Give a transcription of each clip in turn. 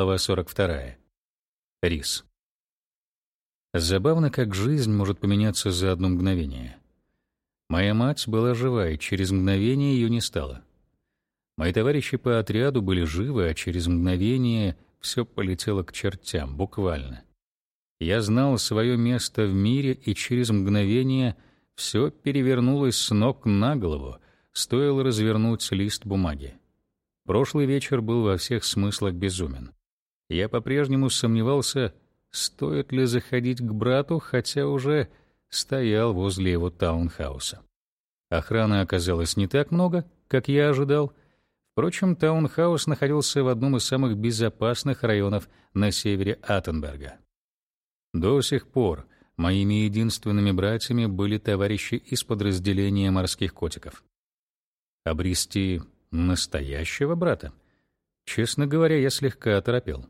Глава 42. Рис. Забавно, как жизнь может поменяться за одно мгновение. Моя мать была жива, и через мгновение ее не стало. Мои товарищи по отряду были живы, а через мгновение все полетело к чертям, буквально. Я знал свое место в мире, и через мгновение все перевернулось с ног на голову, стоило развернуть лист бумаги. Прошлый вечер был во всех смыслах безумен. Я по-прежнему сомневался, стоит ли заходить к брату, хотя уже стоял возле его таунхауса. Охраны оказалось не так много, как я ожидал. Впрочем, таунхаус находился в одном из самых безопасных районов на севере Аттенберга. До сих пор моими единственными братьями были товарищи из подразделения морских котиков. Обрести настоящего брата? Честно говоря, я слегка оторопел.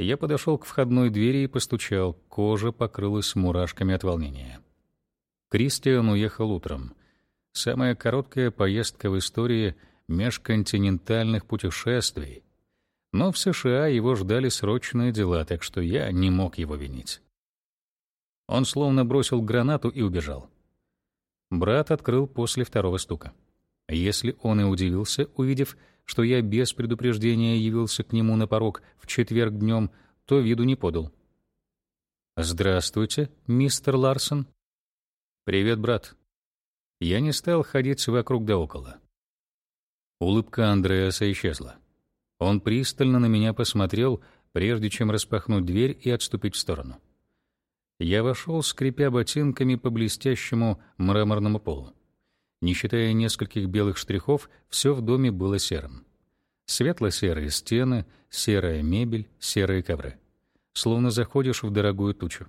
Я подошел к входной двери и постучал. Кожа покрылась мурашками от волнения. Кристиан уехал утром. Самая короткая поездка в истории межконтинентальных путешествий. Но в США его ждали срочные дела, так что я не мог его винить. Он словно бросил гранату и убежал. Брат открыл после второго стука. Если он и удивился, увидев, что я без предупреждения явился к нему на порог в четверг днем, то виду не подал. «Здравствуйте, мистер Ларсон». «Привет, брат». Я не стал ходить вокруг да около. Улыбка Андреаса исчезла. Он пристально на меня посмотрел, прежде чем распахнуть дверь и отступить в сторону. Я вошел, скрипя ботинками по блестящему мраморному полу. Не считая нескольких белых штрихов, все в доме было серым. Светло-серые стены, серая мебель, серые ковры. Словно заходишь в дорогую тучу.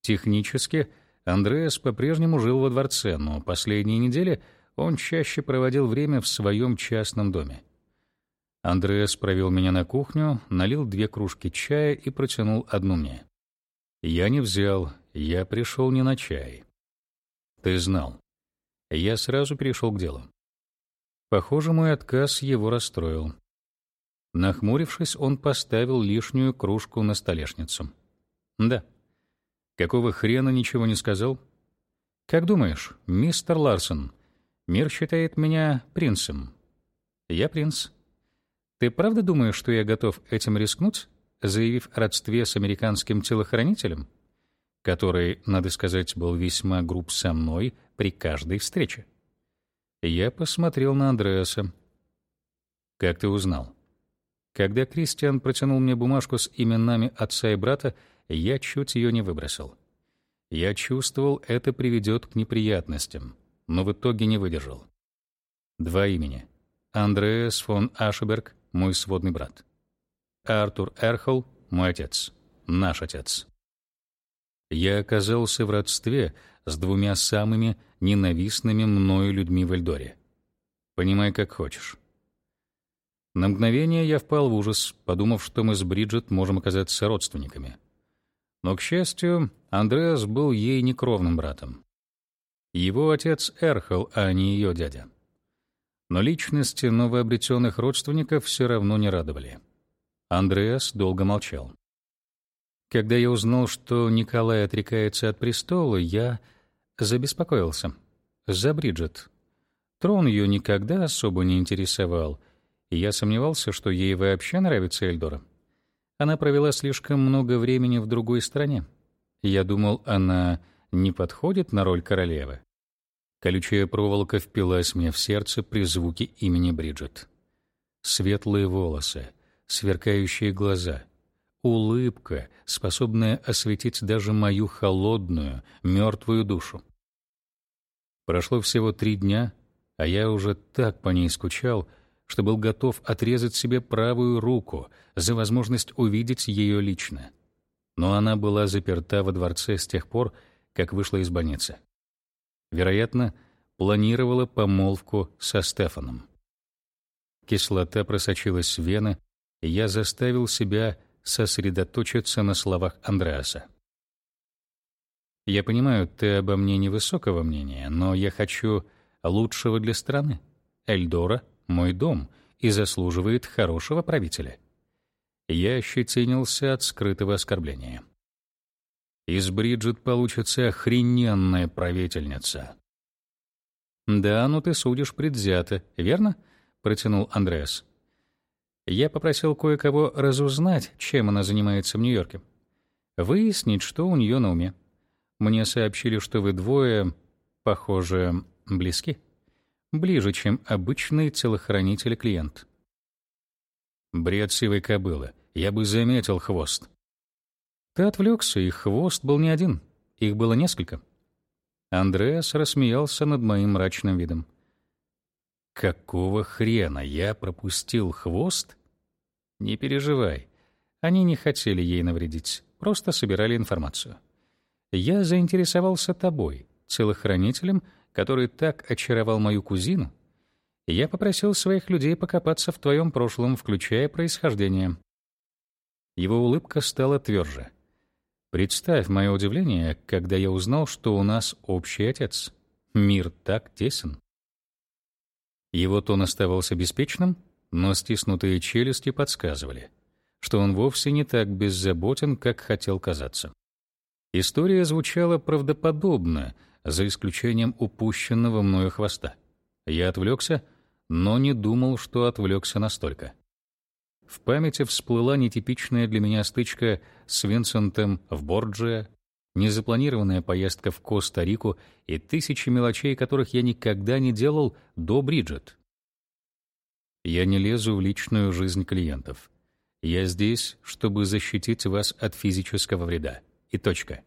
Технически Андреас по-прежнему жил во дворце, но последние недели он чаще проводил время в своем частном доме. Андреас провел меня на кухню, налил две кружки чая и протянул одну мне. Я не взял, я пришел не на чай. Ты знал. Я сразу перешел к делу. Похоже, мой отказ его расстроил. Нахмурившись, он поставил лишнюю кружку на столешницу. «Да. Какого хрена ничего не сказал?» «Как думаешь, мистер Ларсон, мир считает меня принцем?» «Я принц. Ты правда думаешь, что я готов этим рискнуть, заявив о родстве с американским телохранителем?» Который, надо сказать, был весьма груб со мной при каждой встрече. Я посмотрел на Андреаса. «Как ты узнал?» Когда Кристиан протянул мне бумажку с именами отца и брата, я чуть ее не выбросил. Я чувствовал, это приведет к неприятностям, но в итоге не выдержал. Два имени. Андреас фон Ашеберг, мой сводный брат. Артур Эрхол, мой отец. Наш отец я оказался в родстве с двумя самыми ненавистными мною людьми в Эльдоре. Понимай, как хочешь. На мгновение я впал в ужас, подумав, что мы с Бриджит можем оказаться родственниками. Но, к счастью, Андреас был ей некровным братом. Его отец Эрхел, а не ее дядя. Но личности новообретенных родственников все равно не радовали. Андреас долго молчал. Когда я узнал, что Николай отрекается от престола, я забеспокоился. За Бриджит. Трон ее никогда особо не интересовал, и я сомневался, что ей вообще нравится Эльдора. Она провела слишком много времени в другой стране. Я думал, она не подходит на роль королевы. Колючая проволока впилась мне в сердце при звуке имени Бриджит. Светлые волосы, сверкающие глаза — улыбка, способная осветить даже мою холодную, мертвую душу. Прошло всего три дня, а я уже так по ней скучал, что был готов отрезать себе правую руку за возможность увидеть ее лично. Но она была заперта во дворце с тех пор, как вышла из больницы. Вероятно, планировала помолвку со Стефаном. Кислота просочилась в вены, и я заставил себя сосредоточиться на словах Андреаса. «Я понимаю, ты обо мне невысокого мнения, но я хочу лучшего для страны. Эльдора — мой дом и заслуживает хорошего правителя. Я ощетинился от скрытого оскорбления. Из Бриджит получится охрененная правительница. «Да, ну ты судишь предвзято, верно?» — протянул Андреас. «Я попросил кое-кого разузнать, чем она занимается в Нью-Йорке. Выяснить, что у нее на уме. Мне сообщили, что вы двое, похоже, близки. Ближе, чем обычный телохранитель-клиент». Бред сивой кобылы. Я бы заметил хвост. Ты отвлекся, и хвост был не один. Их было несколько. Андреас рассмеялся над моим мрачным видом. Какого хрена я пропустил хвост? Не переживай. Они не хотели ей навредить, просто собирали информацию. Я заинтересовался тобой, целохранителем, который так очаровал мою кузину. Я попросил своих людей покопаться в твоем прошлом, включая происхождение. Его улыбка стала тверже. Представь мое удивление, когда я узнал, что у нас общий отец. Мир так тесен. Его тон оставался беспечным, но стиснутые челюсти подсказывали, что он вовсе не так беззаботен, как хотел казаться. История звучала правдоподобно, за исключением упущенного мною хвоста. Я отвлекся, но не думал, что отвлекся настолько. В памяти всплыла нетипичная для меня стычка с Винсентом в Борджиа, незапланированная поездка в Коста-Рику и тысячи мелочей, которых я никогда не делал до Бриджит. Я не лезу в личную жизнь клиентов. Я здесь, чтобы защитить вас от физического вреда. И точка.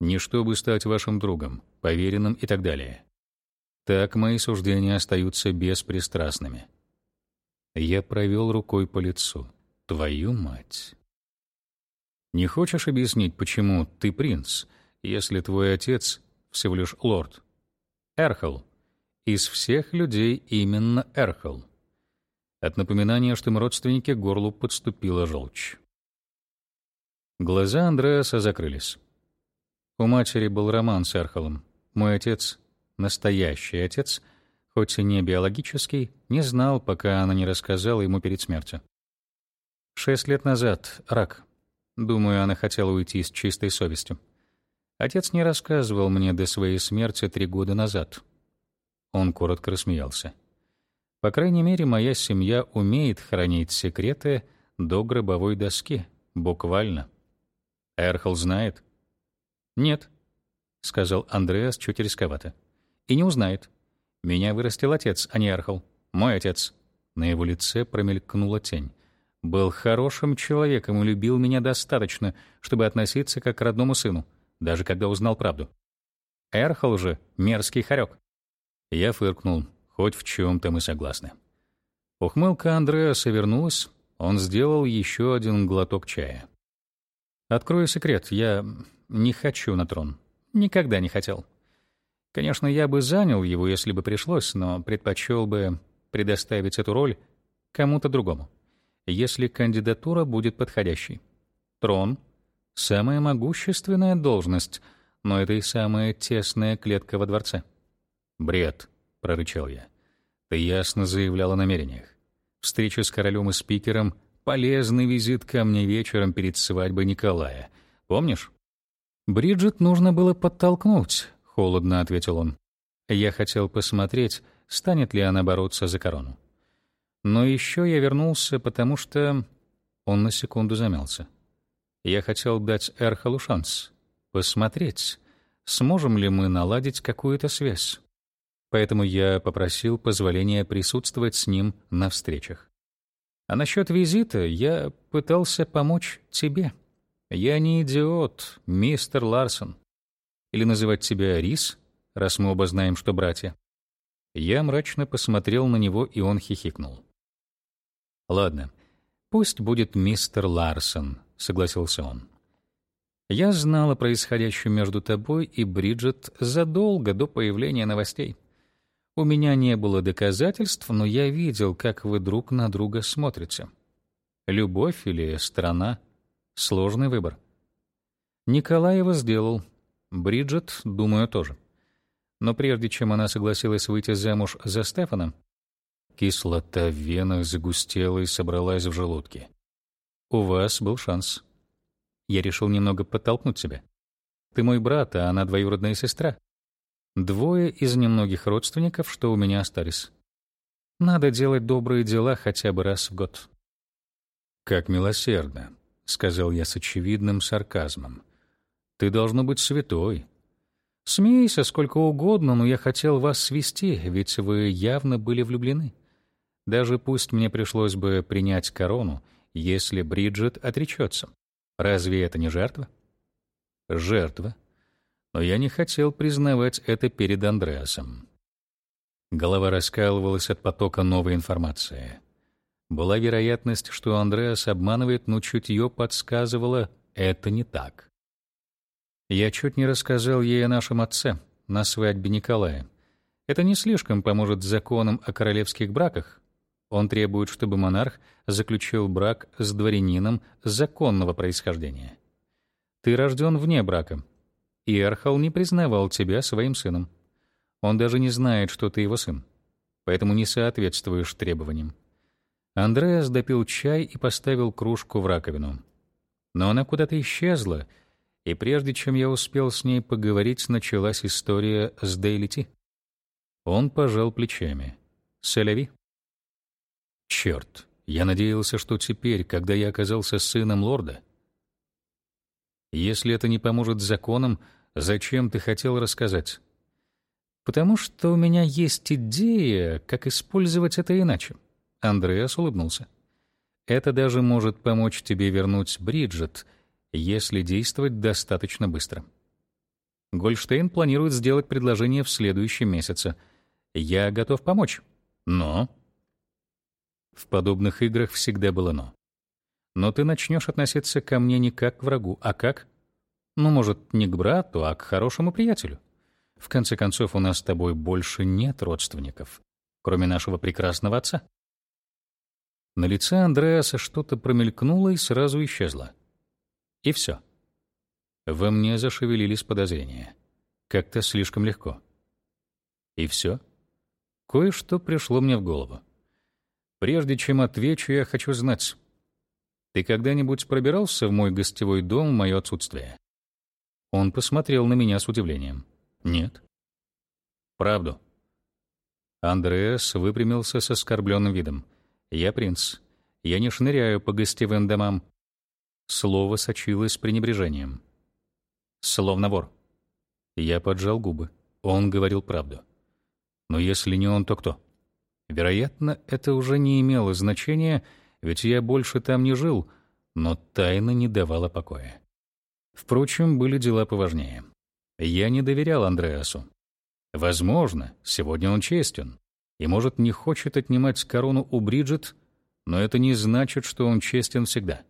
Не чтобы стать вашим другом, поверенным и так далее. Так мои суждения остаются беспристрастными. Я провел рукой по лицу. Твою мать. Не хочешь объяснить, почему ты принц, если твой отец всего лишь лорд? Эрхол. Из всех людей именно Эрхол. От напоминания, что мы родственники, горлу подступила желчь. Глаза Андреаса закрылись. У матери был роман с Эрхолом. Мой отец, настоящий отец — хоть и не биологический, не знал, пока она не рассказала ему перед смертью. Шесть лет назад — рак. Думаю, она хотела уйти с чистой совестью. Отец не рассказывал мне до своей смерти три года назад. Он коротко рассмеялся. По крайней мере, моя семья умеет хранить секреты до гробовой доски, буквально. Эрхол знает? Нет, сказал Андреас чуть рисковато. И не узнает. Меня вырастил отец, а не Архал. Мой отец. На его лице промелькнула тень. Был хорошим человеком и любил меня достаточно, чтобы относиться как к родному сыну, даже когда узнал правду. Эрхал же — мерзкий хорек. Я фыркнул. Хоть в чем то мы согласны. Ухмылка Андреаса вернулась. Он сделал еще один глоток чая. «Открою секрет. Я не хочу на трон. Никогда не хотел. Конечно, я бы занял его, если бы пришлось, но предпочел бы предоставить эту роль кому-то другому, если кандидатура будет подходящей. Трон — самая могущественная должность, но это и самая тесная клетка во дворце. «Бред», — прорычал я. «Ты ясно заявлял о намерениях. Встреча с королем и спикером — полезный визит ко мне вечером перед свадьбой Николая. Помнишь?» Бриджит нужно было подтолкнуть, — холодно ответил он. «Я хотел посмотреть, станет ли она бороться за корону. Но еще я вернулся, потому что...» Он на секунду замялся. «Я хотел дать Эрхалу шанс. Посмотреть, сможем ли мы наладить какую-то связь. Поэтому я попросил позволения присутствовать с ним на встречах. А насчет визита я пытался помочь тебе. Я не идиот, мистер Ларсон. Или называть тебя Рис, раз мы оба знаем, что братья?» Я мрачно посмотрел на него, и он хихикнул. «Ладно, пусть будет мистер Ларсон», — согласился он. «Я знал о происходящем между тобой и Бриджит задолго до появления новостей. У меня не было доказательств, но я видел, как вы друг на друга смотрите. Любовь или страна — сложный выбор. Николай его сделал, Бриджит, думаю, тоже. Но прежде чем она согласилась выйти замуж за Стефана, кислота в венах загустела и собралась в желудке. У вас был шанс. Я решил немного подтолкнуть тебя. Ты мой брат, а она двоюродная сестра. Двое из немногих родственников, что у меня остались. Надо делать добрые дела хотя бы раз в год. Как милосердно, сказал я с очевидным сарказмом. Ты должно быть святой. Смейся сколько угодно, но я хотел вас свести, ведь вы явно были влюблены. Даже пусть мне пришлось бы принять корону, если Бриджит отречется. Разве это не жертва? Жертва. Но я не хотел признавать это перед Андреасом. Голова раскалывалась от потока новой информации. Была вероятность, что Андреас обманывает, но чутье подсказывало — это не так. Я чуть не рассказал ей о нашем отце на свадьбе Николая. Это не слишком поможет законам о королевских браках. Он требует, чтобы монарх заключил брак с дворянином законного происхождения. Ты рожден вне брака, и Эрхал не признавал тебя своим сыном. Он даже не знает, что ты его сын, поэтому не соответствуешь требованиям. Андреас допил чай и поставил кружку в раковину. Но она куда-то исчезла, и прежде чем я успел с ней поговорить, началась история с Дейлити. Он пожал плечами. «Селяви?» «Черт, я надеялся, что теперь, когда я оказался сыном лорда...» «Если это не поможет законам, зачем ты хотел рассказать?» «Потому что у меня есть идея, как использовать это иначе». Андреас улыбнулся. «Это даже может помочь тебе вернуть Бриджит, если действовать достаточно быстро». Гольштейн планирует сделать предложение в следующем месяце. Я готов помочь. Но... В подобных играх всегда было «но». Но ты начнешь относиться ко мне не как к врагу, а как... Ну, может, не к брату, а к хорошему приятелю. В конце концов, у нас с тобой больше нет родственников, кроме нашего прекрасного отца. На лице Андреаса что-то промелькнуло и сразу исчезло. И все. Во мне зашевелились подозрения. Как-то слишком легко. И все. Кое-что пришло мне в голову. Прежде чем отвечу, я хочу знать. Ты когда-нибудь пробирался в мой гостевой дом в мое отсутствие? Он посмотрел на меня с удивлением. Нет. Правду. Андреас выпрямился с оскорбленным видом. Я принц. Я не шныряю по гостевым домам. Слово сочилось пренебрежением. Словно вор. Я поджал губы. Он говорил правду. Но если не он, то кто? Вероятно, это уже не имело значения, ведь я больше там не жил, но тайна не давала покоя. Впрочем, были дела поважнее. Я не доверял Андреасу. Возможно, сегодня он честен и, может, не хочет отнимать корону у Бриджит, но это не значит, что он честен всегда.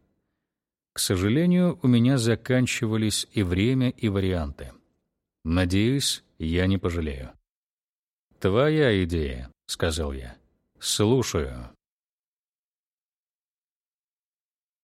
К сожалению, у меня заканчивались и время, и варианты. Надеюсь, я не пожалею. «Твоя идея», — сказал я. «Слушаю».